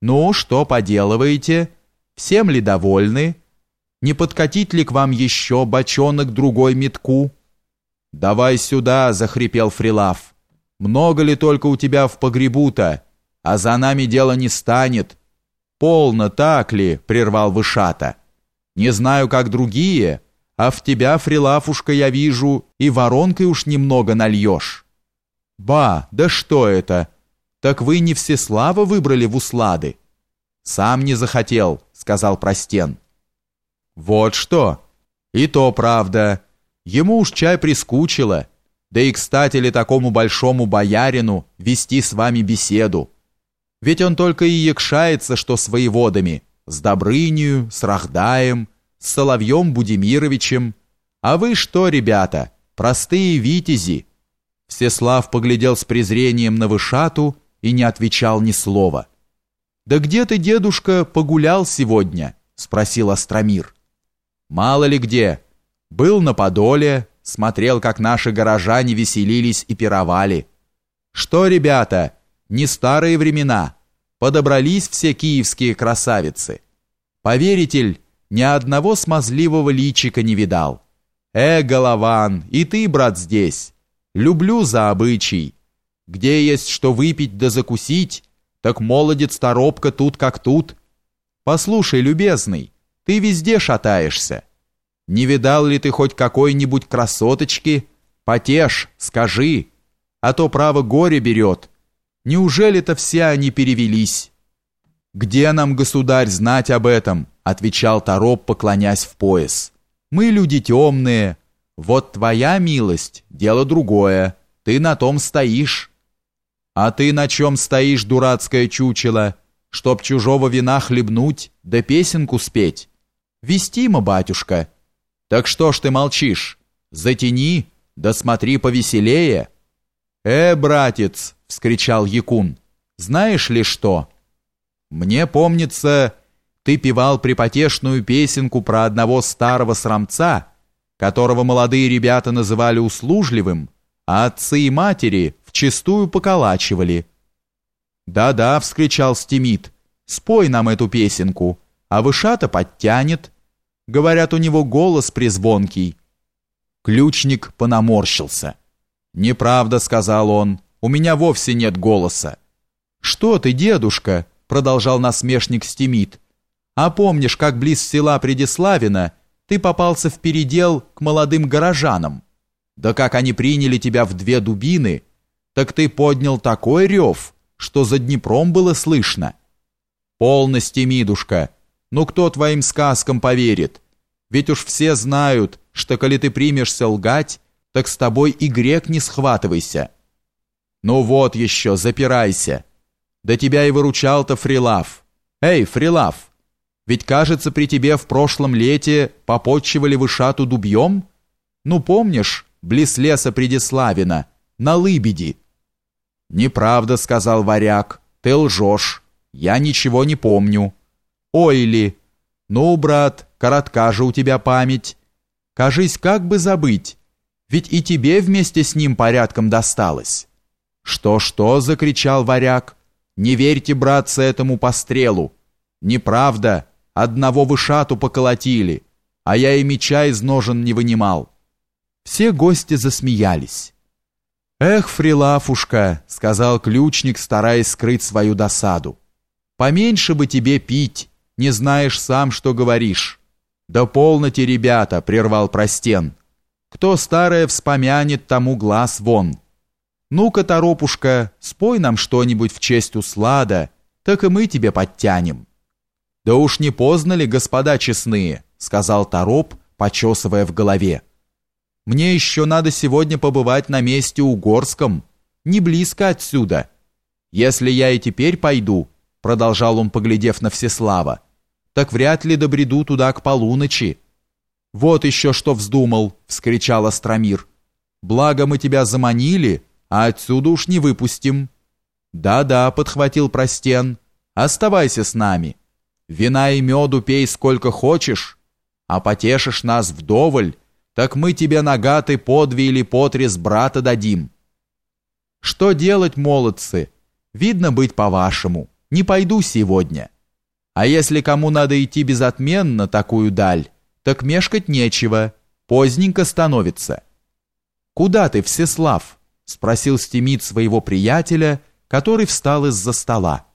Ну, что поделываете? Всем ли довольны? Не подкатить ли к вам еще бочонок другой метку? Давай сюда, захрипел Фрилав. Много ли только у тебя в погребу-то? А за нами дело не станет. Полно так ли, прервал Вышата. Не знаю, как другие, а в тебя, Фрилафушка, я вижу, и воронкой уж немного нальешь. Ба, да что это? Так вы не Всеслава выбрали в услады? Сам не захотел, сказал Простен. Вот что. И то правда. Ему уж чай прискучило. Да и кстати ли такому большому боярину вести с вами беседу? Ведь он только и якшается, что с воеводами, с Добрынью, с Рахдаем, с Соловьем Будимировичем. А вы что, ребята, простые витязи? Всеслав поглядел с презрением на Вышату и не отвечал ни слова. «Да где ты, дедушка, погулял сегодня?» — спросил Остромир. «Мало ли где. Был на Подоле, смотрел, как наши горожане веселились и пировали. Что, ребята, не старые времена, подобрались все киевские красавицы. Поверитель ни одного смазливого личика не видал. Э, Голован, и ты, брат, здесь. Люблю за обычай. Где есть что выпить да закусить, так молодец торопка тут как тут. Послушай, любезный, ты везде шатаешься. Не видал ли ты хоть какой-нибудь красоточки? Потешь, скажи, а то право горе берет. Неужели-то все они перевелись? Где нам, государь, знать об этом? Отвечал Тороп, поклонясь в пояс. Мы люди темные. Вот твоя милость, дело другое. Ты на том стоишь. А ты на чем стоишь, дурацкое чучело? Чтоб чужого вина хлебнуть, да песенку спеть? Вестимо, батюшка. Так что ж ты молчишь? Затяни, да смотри повеселее. Э, братец, вскричал Якун. Знаешь ли что? Мне помнится, ты певал припотешную песенку про одного старого срамца, которого молодые ребята называли услужливым, а отцы и матери вчистую поколачивали. «Да-да», — вскричал Стимит, — «спой нам эту песенку, а вышата подтянет». Говорят, у него голос призвонкий. Ключник понаморщился. «Неправда», — сказал он, — «у меня вовсе нет голоса». «Что ты, дедушка?» — продолжал насмешник Стимит. «А помнишь, как близ села Предиславина ты попался в передел к молодым горожанам? Да как они приняли тебя в две дубины, так ты поднял такой рев, что за Днепром было слышно». «Полностью, Мидушка, ну кто твоим сказкам поверит? Ведь уж все знают, что коли ты примешься лгать, так с тобой и грек не схватывайся. Ну вот еще, запирайся. Да тебя и выручал-то Фрилав. Эй, Фрилав, ведь, кажется, при тебе в прошлом лете попотчевали вышату дубьем? Ну, помнишь, близ леса Предиславина, на Лыбеди? Неправда, сказал варяг, ты лжешь, я ничего не помню. Ой ли, ну, брат, коротка же у тебя память. Кажись, как бы забыть, ведь и тебе вместе с ним порядком досталось. «Что-что?» — закричал варяг. «Не верьте, братцы, этому пострелу. Неправда, одного вышату поколотили, а я и меча из ножен не вынимал». Все гости засмеялись. «Эх, Фрилафушка», — сказал ключник, стараясь скрыть свою досаду, — «поменьше бы тебе пить, не знаешь сам, что говоришь». «Да полноте, ребята!» — прервал Простен. «Кто старое вспомянет, тому глаз вон. Ну-ка, торопушка, спой нам что-нибудь в честь услада, так и мы тебе подтянем». «Да уж не поздно ли, господа честные?» — сказал Тороп, почесывая в голове. «Мне еще надо сегодня побывать на месте Угорском, не близко отсюда. Если я и теперь пойду», — продолжал он, поглядев на Всеслава, — так вряд ли добреду туда к полуночи. Вот еще что вздумал, вскричал Остромир. Благо мы тебя заманили, а отсюда уж не выпустим. Да-да, подхватил Простен. Оставайся с нами. Вина и меду пей сколько хочешь, а потешишь нас вдоволь, так мы тебе нагаты по две или по три с брата дадим. Что делать, молодцы? Видно быть по-вашему. не пойду сегодня. А если кому надо идти безотменно такую даль, так мешкать нечего, поздненько становится. Куда ты, Всеслав? спросил Стемит своего приятеля, который встал из-за стола.